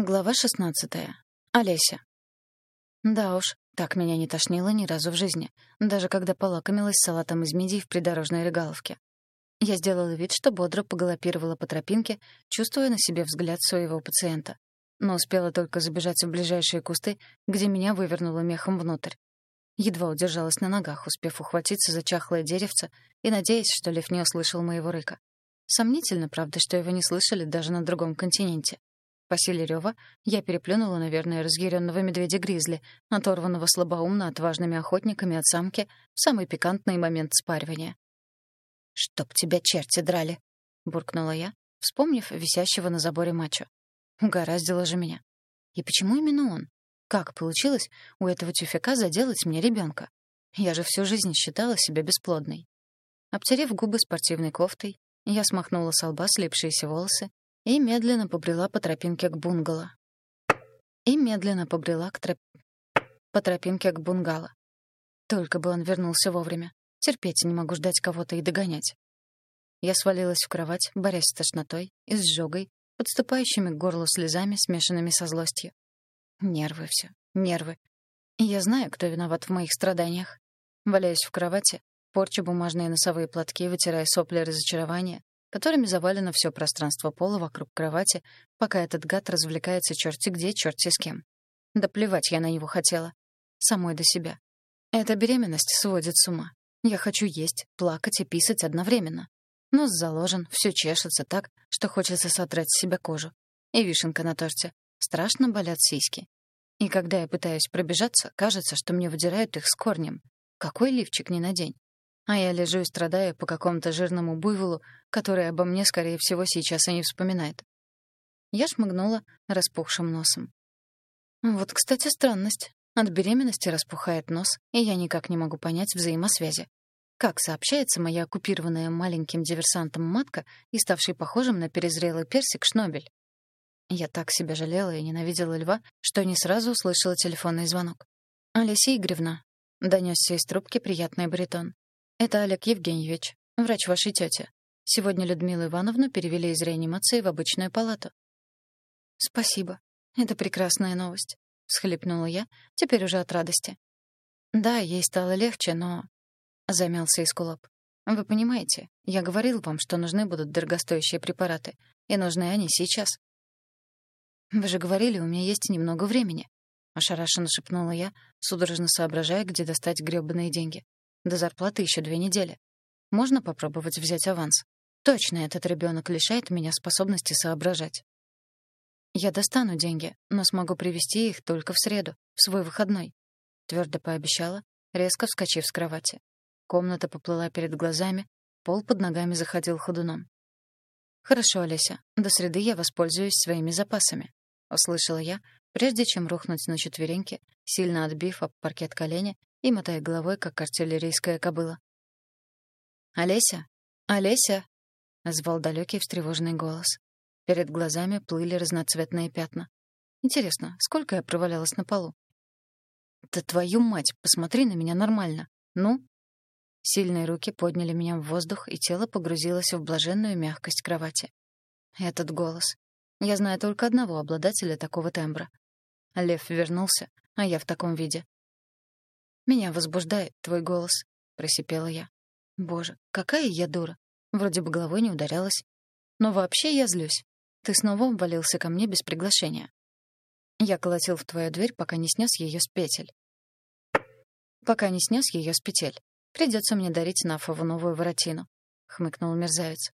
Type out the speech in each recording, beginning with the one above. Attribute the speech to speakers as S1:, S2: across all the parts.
S1: Глава 16. Олеся. Да уж, так меня не тошнило ни разу в жизни, даже когда полакомилась салатом из мидий в придорожной регаловке. Я сделала вид, что бодро погалопировала по тропинке, чувствуя на себе взгляд своего пациента. Но успела только забежать в ближайшие кусты, где меня вывернуло мехом внутрь. Едва удержалась на ногах, успев ухватиться за чахлое деревце и надеясь, что лев не услышал моего рыка. Сомнительно, правда, что его не слышали даже на другом континенте. По силе рёва я переплюнула, наверное, разъяренного медведя-гризли, оторванного слабоумно отважными охотниками от самки в самый пикантный момент спаривания. «Чтоб тебя черти драли!» — буркнула я, вспомнив висящего на заборе мачо. Угораздило же меня. И почему именно он? Как получилось у этого тюфяка заделать мне ребенка? Я же всю жизнь считала себя бесплодной. Обтерев губы спортивной кофтой, я смахнула с лба слипшиеся волосы и медленно побрела по тропинке к бунгало. И медленно побрела к троп... по тропинке к бунгало. Только бы он вернулся вовремя. Терпеть не могу ждать кого-то и догонять. Я свалилась в кровать, борясь с тошнотой и с жогой, подступающими к горлу слезами, смешанными со злостью. Нервы все, нервы. И я знаю, кто виноват в моих страданиях. Валяюсь в кровати, порчу бумажные носовые платки, вытирая сопли разочарования, которыми завалено все пространство пола вокруг кровати, пока этот гад развлекается черти где, черти с кем. Да плевать я на него хотела. Самой до себя. Эта беременность сводит с ума. Я хочу есть, плакать и писать одновременно. Нос заложен, все чешется так, что хочется содрать с себя кожу. И вишенка на торте. Страшно болят сиськи. И когда я пытаюсь пробежаться, кажется, что мне выдирают их с корнем. Какой лифчик не надень. А я лежу и страдаю по какому-то жирному буйволу, который обо мне, скорее всего, сейчас и не вспоминает. Я шмыгнула распухшим носом. Вот, кстати, странность. От беременности распухает нос, и я никак не могу понять взаимосвязи. Как сообщается моя оккупированная маленьким диверсантом матка и ставший похожим на перезрелый персик шнобель? Я так себя жалела и ненавидела льва, что не сразу услышала телефонный звонок. «Олеся Игоревна», — донесся из трубки приятный баритон. «Это Олег Евгеньевич, врач вашей тети. Сегодня Людмилу Ивановну перевели из реанимации в обычную палату». «Спасибо. Это прекрасная новость», — всхлипнула я, теперь уже от радости. «Да, ей стало легче, но...» — замялся Искулап. «Вы понимаете, я говорил вам, что нужны будут дорогостоящие препараты, и нужны они сейчас». «Вы же говорили, у меня есть немного времени», — ошарашенно шепнула я, судорожно соображая, где достать грёбаные деньги. До зарплаты еще две недели. Можно попробовать взять аванс. Точно этот ребенок лишает меня способности соображать. Я достану деньги, но смогу привести их только в среду, в свой выходной, твердо пообещала, резко вскочив с кровати. Комната поплыла перед глазами, пол под ногами заходил ходуном. Хорошо, Олеся. До среды я воспользуюсь своими запасами, услышала я, прежде чем рухнуть на четвереньки, сильно отбив об паркет колени и мотая головой, как артиллерийская кобыла. «Олеся! Олеся!» — звал далекий встревоженный голос. Перед глазами плыли разноцветные пятна. Интересно, сколько я провалялась на полу? «Да твою мать, посмотри на меня нормально! Ну?» Сильные руки подняли меня в воздух, и тело погрузилось в блаженную мягкость кровати. Этот голос. Я знаю только одного обладателя такого тембра. Лев вернулся, а я в таком виде. «Меня возбуждает твой голос», — просипела я. «Боже, какая я дура. Вроде бы головой не ударялась. Но вообще я злюсь. Ты снова ввалился ко мне без приглашения. Я колотил в твою дверь, пока не снес ее с петель. Пока не снес ее с петель. Придется мне дарить Нафову новую воротину», — хмыкнул мерзавец.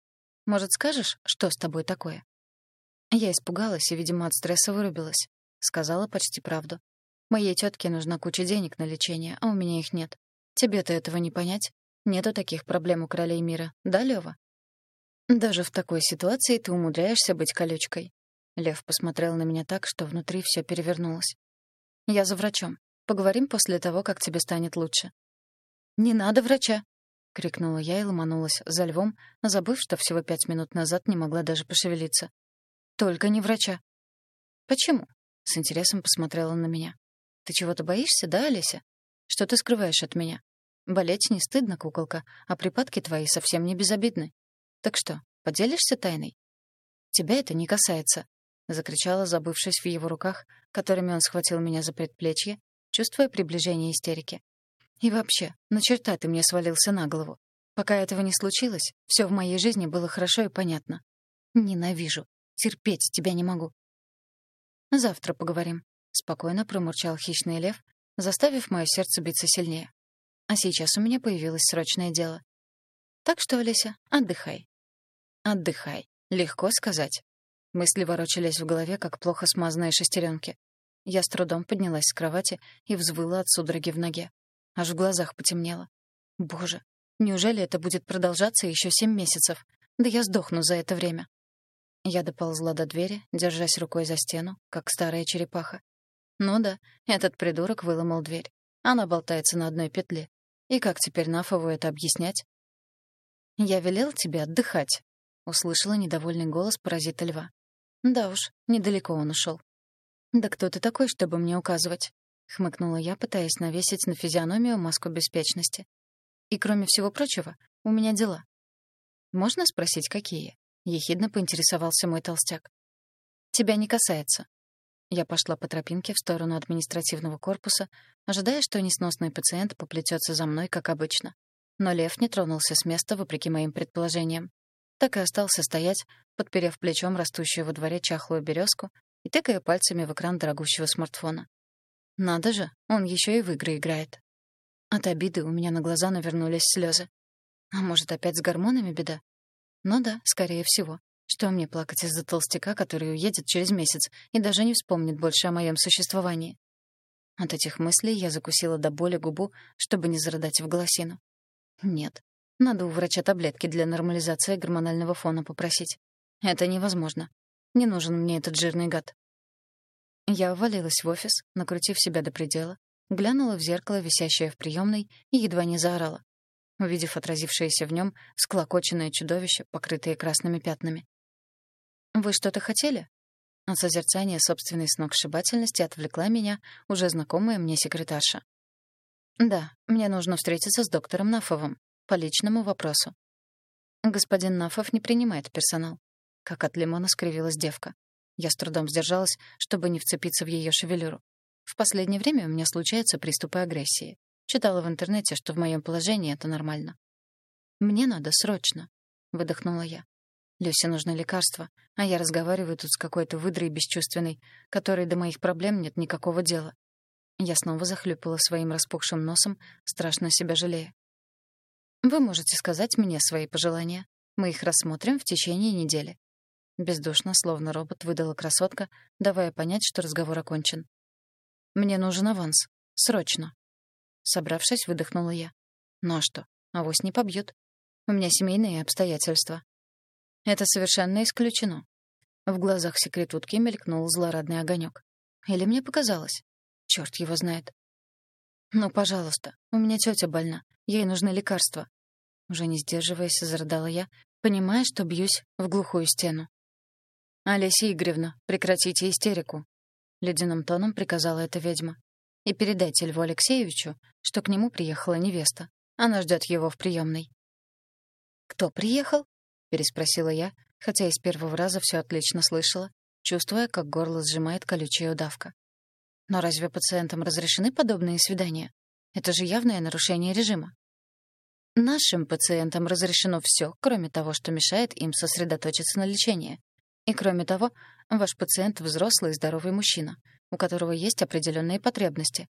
S1: «Может, скажешь, что с тобой такое?» Я испугалась и, видимо, от стресса вырубилась. Сказала почти правду. Моей тетке нужна куча денег на лечение, а у меня их нет. Тебе-то этого не понять. Нету таких проблем у королей мира, да, Лёва? Даже в такой ситуации ты умудряешься быть колючкой. Лев посмотрел на меня так, что внутри все перевернулось. Я за врачом. Поговорим после того, как тебе станет лучше. Не надо врача, крикнула я и ломанулась за львом, забыв, что всего пять минут назад не могла даже пошевелиться. Только не врача. Почему? С интересом посмотрела на меня. Ты чего-то боишься, да, Олеся? Что ты скрываешь от меня? Болеть не стыдно, куколка, а припадки твои совсем не безобидны. Так что, поделишься тайной? Тебя это не касается, закричала, забывшись в его руках, которыми он схватил меня за предплечье, чувствуя приближение истерики. «И вообще, на черта ты мне свалился на голову? Пока этого не случилось, все в моей жизни было хорошо и понятно. Ненавижу. Терпеть тебя не могу. Завтра поговорим, спокойно промурчал хищный лев, заставив мое сердце биться сильнее. А сейчас у меня появилось срочное дело. Так что, Олеся, отдыхай. Отдыхай. Легко сказать. Мысли ворочались в голове, как плохо смазанные шестеренки. Я с трудом поднялась с кровати и взвыла от судороги в ноге. Аж в глазах потемнело. Боже, неужели это будет продолжаться еще семь месяцев? Да я сдохну за это время. Я доползла до двери, держась рукой за стену, как старая черепаха. Ну да, этот придурок выломал дверь. Она болтается на одной петле. И как теперь Нафову это объяснять? «Я велел тебе отдыхать», — услышала недовольный голос паразита льва. «Да уж, недалеко он ушел. «Да кто ты такой, чтобы мне указывать?» — хмыкнула я, пытаясь навесить на физиономию маску беспечности. «И кроме всего прочего, у меня дела». «Можно спросить, какие?» — ехидно поинтересовался мой толстяк. «Тебя не касается». Я пошла по тропинке в сторону административного корпуса, ожидая, что несносный пациент поплетется за мной, как обычно. Но лев не тронулся с места, вопреки моим предположениям. Так и остался стоять, подперев плечом растущую во дворе чахлую березку и тыкая пальцами в экран дорогущего смартфона. Надо же, он еще и в игры играет. От обиды у меня на глаза навернулись слезы. А может, опять с гормонами беда? Ну да, скорее всего. Что мне плакать из-за толстяка, который уедет через месяц и даже не вспомнит больше о моем существовании? От этих мыслей я закусила до боли губу, чтобы не зарыдать в голосину. Нет, надо у врача таблетки для нормализации гормонального фона попросить. Это невозможно. Не нужен мне этот жирный гад. Я ввалилась в офис, накрутив себя до предела, глянула в зеркало, висящее в приемной, и едва не заорала увидев отразившееся в нем склокоченное чудовище, покрытое красными пятнами. «Вы что-то хотели?» От созерцания собственной сногсшибательности отвлекла меня уже знакомая мне секретарша. «Да, мне нужно встретиться с доктором Нафовым по личному вопросу». «Господин Нафов не принимает персонал». Как от лимона скривилась девка. Я с трудом сдержалась, чтобы не вцепиться в ее шевелюру. В последнее время у меня случаются приступы агрессии. Читала в интернете, что в моем положении это нормально. «Мне надо срочно», — выдохнула я. «Люсе нужны лекарства, а я разговариваю тут с какой-то выдрой бесчувственной, которой до моих проблем нет никакого дела». Я снова захлюпала своим распухшим носом, страшно себя жалея. «Вы можете сказать мне свои пожелания. Мы их рассмотрим в течение недели». Бездушно, словно робот, выдала красотка, давая понять, что разговор окончен. «Мне нужен аванс. Срочно». Собравшись, выдохнула я. Ну а что? Авось не побьют. У меня семейные обстоятельства. Это совершенно исключено. В глазах секретутки мелькнул злорадный огонек. Или мне показалось? Черт его знает. «Ну, пожалуйста, у меня тетя больна. Ей нужны лекарства». Уже не сдерживаясь, зарыдала я, понимая, что бьюсь в глухую стену. «Олеся Игоревна, прекратите истерику», — ледяным тоном приказала эта ведьма. И передайте Льву Алексеевичу, что к нему приехала невеста. Она ждет его в приемной. «Кто приехал?» — переспросила я, хотя из первого раза все отлично слышала, чувствуя, как горло сжимает колючая удавка. Но разве пациентам разрешены подобные свидания? Это же явное нарушение режима. Нашим пациентам разрешено все, кроме того, что мешает им сосредоточиться на лечении. И кроме того, ваш пациент — взрослый и здоровый мужчина, у которого есть определенные потребности.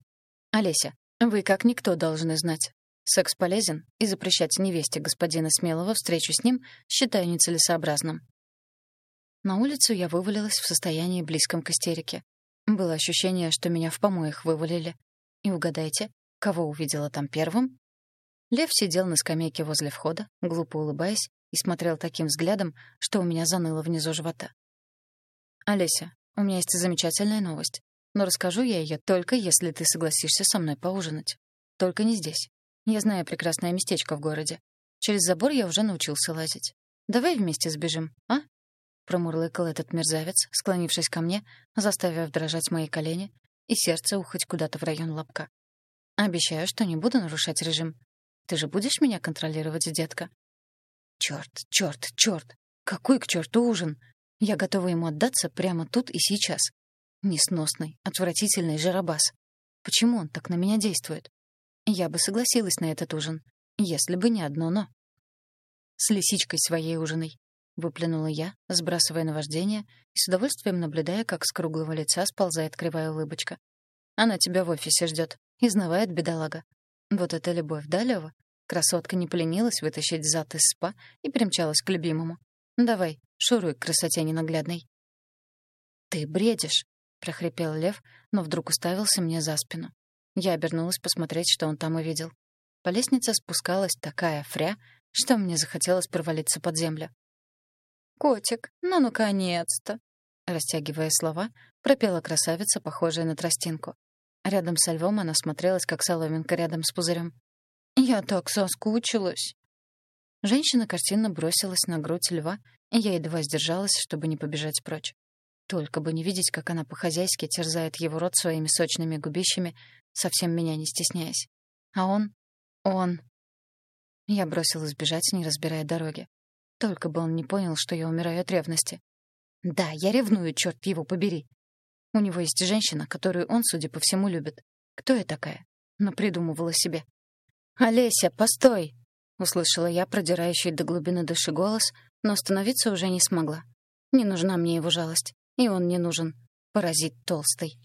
S1: Олеся, вы как никто должны знать. Секс полезен, и запрещать невесте господина Смелого встречу с ним считаю нецелесообразным. На улицу я вывалилась в состоянии близком к истерике. Было ощущение, что меня в помоях вывалили. И угадайте, кого увидела там первым? Лев сидел на скамейке возле входа, глупо улыбаясь, и смотрел таким взглядом, что у меня заныло внизу живота. «Олеся, у меня есть замечательная новость. Но расскажу я ее только если ты согласишься со мной поужинать. Только не здесь. Я знаю прекрасное местечко в городе. Через забор я уже научился лазить. Давай вместе сбежим, а? Промурлыкал этот мерзавец, склонившись ко мне, заставив дрожать мои колени и сердце ухать куда-то в район лобка. Обещаю, что не буду нарушать режим. Ты же будешь меня контролировать, детка? Черт, черт, черт! Какой к черту ужин? Я готова ему отдаться прямо тут и сейчас. Несносный, отвратительный жарабас. Почему он так на меня действует? Я бы согласилась на этот ужин, если бы не одно «но». «С лисичкой своей ужиной», — выплюнула я, сбрасывая наваждение и с удовольствием наблюдая, как с круглого лица сползает кривая улыбочка. «Она тебя в офисе ждет. Изнывает бедолага. Вот это любовь, да, Лёва? Красотка не поленилась вытащить зад из спа и примчалась к любимому. Давай, шуруй к красоте ненаглядной. «Ты бредишь», — прохрипел Лев, но вдруг уставился мне за спину. Я обернулась посмотреть, что он там увидел. По лестнице спускалась такая фря, что мне захотелось провалиться под землю. «Котик, ну наконец-то!» Растягивая слова, пропела красавица, похожая на тростинку. Рядом со львом она смотрелась, как соломинка рядом с пузырем. «Я так соскучилась!» Женщина картинно бросилась на грудь льва, и я едва сдержалась, чтобы не побежать прочь. Только бы не видеть, как она по-хозяйски терзает его рот своими сочными губищами, совсем меня не стесняясь. А он... он... Я бросилась бежать, не разбирая дороги. Только бы он не понял, что я умираю от ревности. Да, я ревную, черт его побери. У него есть женщина, которую он, судя по всему, любит. Кто я такая? Но придумывала себе. «Олеся, постой!» — услышала я продирающий до глубины души голос, но остановиться уже не смогла. Не нужна мне его жалость, и он не нужен. Паразит толстый.